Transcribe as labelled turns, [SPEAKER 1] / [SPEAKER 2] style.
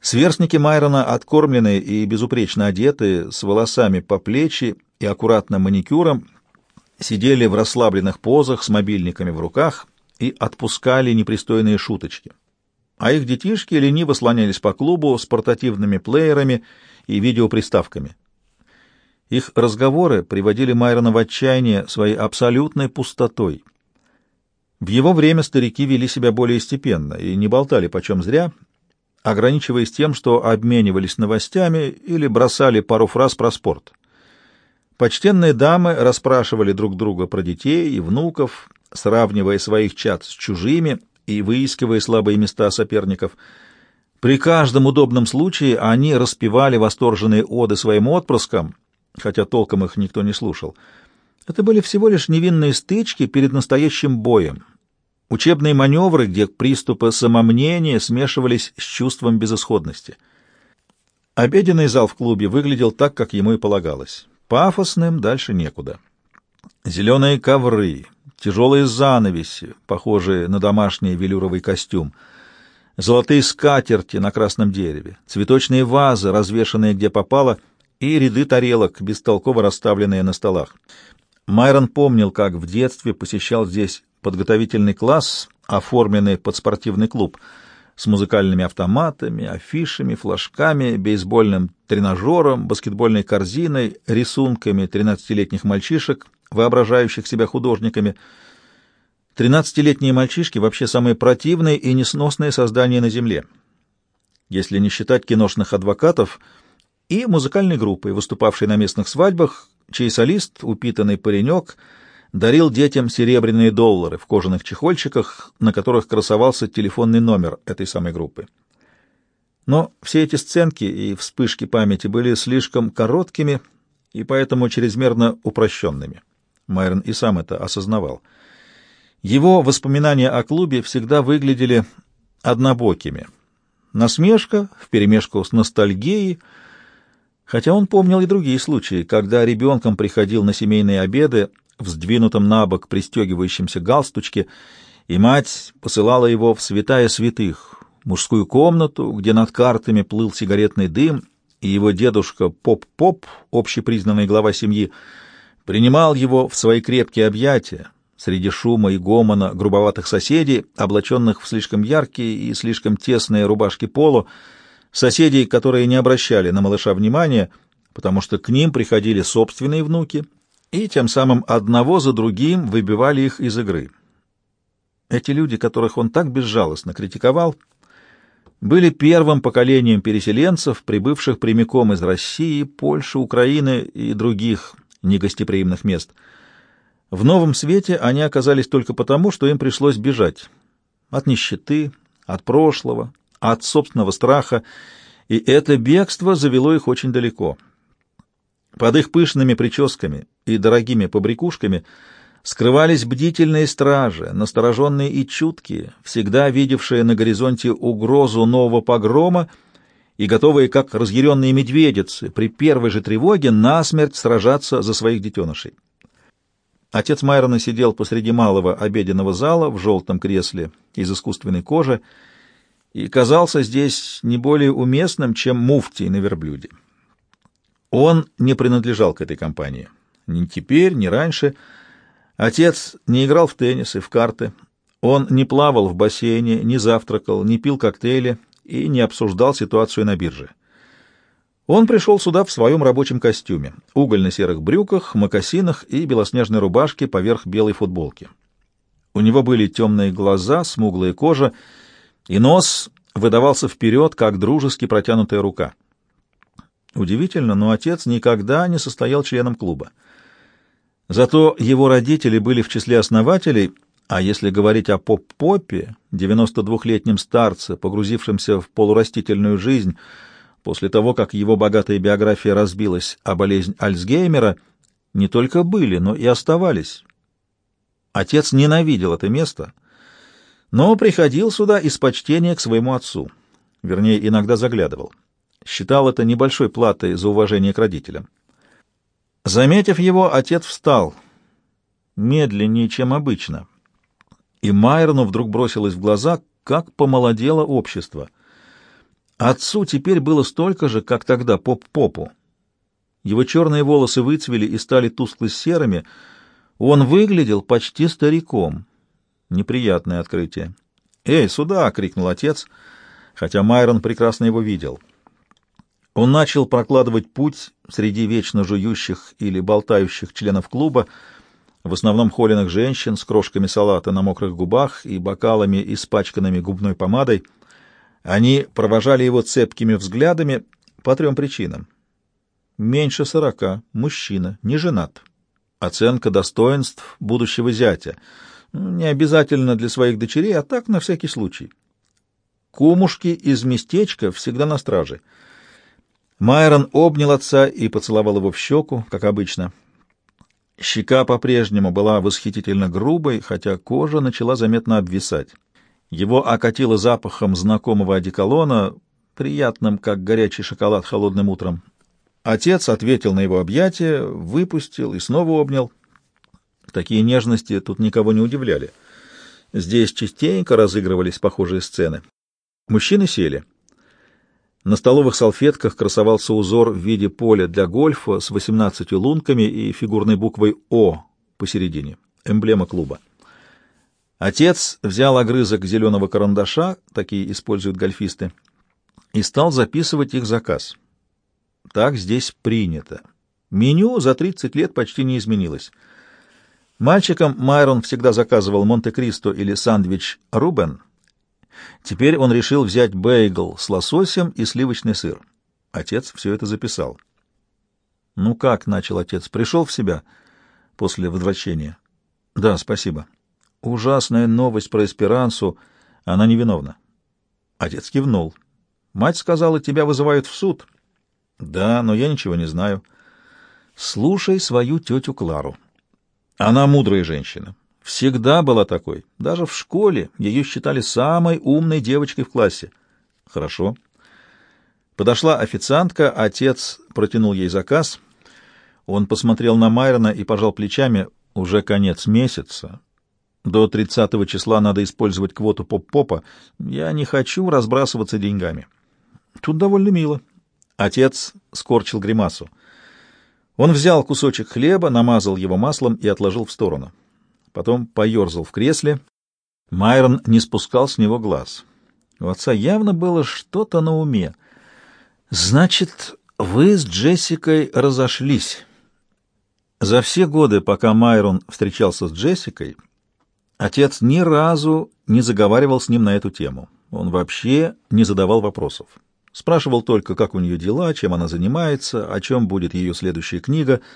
[SPEAKER 1] Сверстники Майрона, откормленные и безупречно одетые, с волосами по плечи и аккуратным маникюром, сидели в расслабленных позах с мобильниками в руках и отпускали непристойные шуточки. А их детишки лениво слонялись по клубу с портативными плеерами и видеоприставками. Их разговоры приводили Майрона в отчаяние своей абсолютной пустотой. В его время старики вели себя более степенно и не болтали почем зря, ограничиваясь тем, что обменивались новостями или бросали пару фраз про спорт. Почтенные дамы расспрашивали друг друга про детей и внуков, сравнивая своих чад с чужими и выискивая слабые места соперников. При каждом удобном случае они распевали восторженные оды своим отпрыскам, хотя толком их никто не слушал. Это были всего лишь невинные стычки перед настоящим боем, учебные маневры, где приступы самомнения смешивались с чувством безысходности. Обеденный зал в клубе выглядел так, как ему и полагалось. Пафосным дальше некуда. Зеленые ковры, тяжелые занавеси, похожие на домашний велюровый костюм, золотые скатерти на красном дереве, цветочные вазы, развешанные где попало, и ряды тарелок, бестолково расставленные на столах. Майрон помнил, как в детстве посещал здесь подготовительный класс, оформленный под спортивный клуб, с музыкальными автоматами, афишами, флажками, бейсбольным тренажером, баскетбольной корзиной, рисунками тринадцатилетних мальчишек, воображающих себя художниками. Тринадцатилетние мальчишки вообще самые противные и несносные создания на Земле. Если не считать киношных адвокатов и музыкальной группы, выступавшей на местных свадьбах, чей солист, упитанный паренек, дарил детям серебряные доллары в кожаных чехольчиках, на которых красовался телефонный номер этой самой группы. Но все эти сценки и вспышки памяти были слишком короткими и поэтому чрезмерно упрощенными. Майрон и сам это осознавал. Его воспоминания о клубе всегда выглядели однобокими. Насмешка вперемешку с ностальгией, хотя он помнил и другие случаи, когда ребенком приходил на семейные обеды в сдвинутом на бок пристегивающемся галстучке, и мать посылала его в святая святых, мужскую комнату, где над картами плыл сигаретный дым, и его дедушка Поп-Поп, общепризнанный глава семьи, принимал его в свои крепкие объятия среди шума и гомона грубоватых соседей, облаченных в слишком яркие и слишком тесные рубашки поло, соседей, которые не обращали на малыша внимания, потому что к ним приходили собственные внуки и тем самым одного за другим выбивали их из игры. Эти люди, которых он так безжалостно критиковал, были первым поколением переселенцев, прибывших прямиком из России, Польши, Украины и других негостеприимных мест. В новом свете они оказались только потому, что им пришлось бежать от нищеты, от прошлого, от собственного страха, и это бегство завело их очень далеко. Под их пышными прическами и дорогими побрякушками скрывались бдительные стражи, настороженные и чуткие, всегда видевшие на горизонте угрозу нового погрома и готовые, как разъяренные медведицы, при первой же тревоге насмерть сражаться за своих детенышей. Отец Майрона сидел посреди малого обеденного зала в желтом кресле из искусственной кожи и казался здесь не более уместным, чем муфтий на верблюде. Он не принадлежал к этой компании. Ни теперь, ни раньше. Отец не играл в теннис и в карты. Он не плавал в бассейне, не завтракал, не пил коктейли и не обсуждал ситуацию на бирже. Он пришел сюда в своем рабочем костюме, угольно-серых брюках, мокасинах и белоснежной рубашке поверх белой футболки. У него были темные глаза, смуглая кожа, и нос выдавался вперед, как дружески протянутая рука. Удивительно, но отец никогда не состоял членом клуба. Зато его родители были в числе основателей — а если говорить о Поп-Попе, 92-летнем старце, погрузившемся в полурастительную жизнь после того, как его богатая биография разбилась о болезнь Альцгеймера, не только были, но и оставались. Отец ненавидел это место, но приходил сюда из почтения к своему отцу, вернее, иногда заглядывал. Считал это небольшой платой за уважение к родителям. Заметив его, отец встал, медленнее, чем обычно, и Майерну вдруг бросилось в глаза, как помолодело общество. Отцу теперь было столько же, как тогда поп-попу. Его черные волосы выцвели и стали тускло-серыми. Он выглядел почти стариком. Неприятное открытие. «Эй, сюда!» — крикнул отец, хотя Майрон прекрасно его видел. Он начал прокладывать путь среди вечно жующих или болтающих членов клуба, в основном холеных женщин с крошками салата на мокрых губах и бокалами, испачканными губной помадой. Они провожали его цепкими взглядами по трем причинам. Меньше сорока, мужчина, не женат. Оценка достоинств будущего зятя. Не обязательно для своих дочерей, а так на всякий случай. Кумушки из местечка всегда на страже. Майрон обнял отца и поцеловал его в щеку, как обычно. Щека по-прежнему была восхитительно грубой, хотя кожа начала заметно обвисать. Его окатило запахом знакомого одеколона, приятным, как горячий шоколад холодным утром. Отец ответил на его объятие, выпустил и снова обнял. Такие нежности тут никого не удивляли. Здесь частенько разыгрывались похожие сцены. Мужчины сели. На столовых салфетках красовался узор в виде поля для гольфа с 18 лунками и фигурной буквой «О» посередине, эмблема клуба. Отец взял огрызок зеленого карандаша, такие используют гольфисты, и стал записывать их заказ. Так здесь принято. Меню за 30 лет почти не изменилось. Мальчикам Майрон всегда заказывал Монте-Кристо или сандвич Рубен — Теперь он решил взять бейгл с лососем и сливочный сыр. Отец все это записал. «Ну как?» — начал отец. «Пришел в себя после возвращения?» «Да, спасибо». «Ужасная новость про эсперансу. Она невиновна». Отец кивнул. «Мать сказала, тебя вызывают в суд». «Да, но я ничего не знаю». «Слушай свою тетю Клару. Она мудрая женщина. Всегда была такой. Даже в школе ее считали самой умной девочкой в классе. Хорошо. Подошла официантка, отец протянул ей заказ. Он посмотрел на Майрона и пожал плечами. Уже конец месяца. До 30 числа надо использовать квоту поп-попа. Я не хочу разбрасываться деньгами. Тут довольно мило. Отец скорчил гримасу. Он взял кусочек хлеба, намазал его маслом и отложил в сторону потом поерзал в кресле. Майрон не спускал с него глаз. У отца явно было что-то на уме. «Значит, вы с Джессикой разошлись». За все годы, пока Майрон встречался с Джессикой, отец ни разу не заговаривал с ним на эту тему. Он вообще не задавал вопросов. Спрашивал только, как у нее дела, чем она занимается, о чем будет ее следующая книга —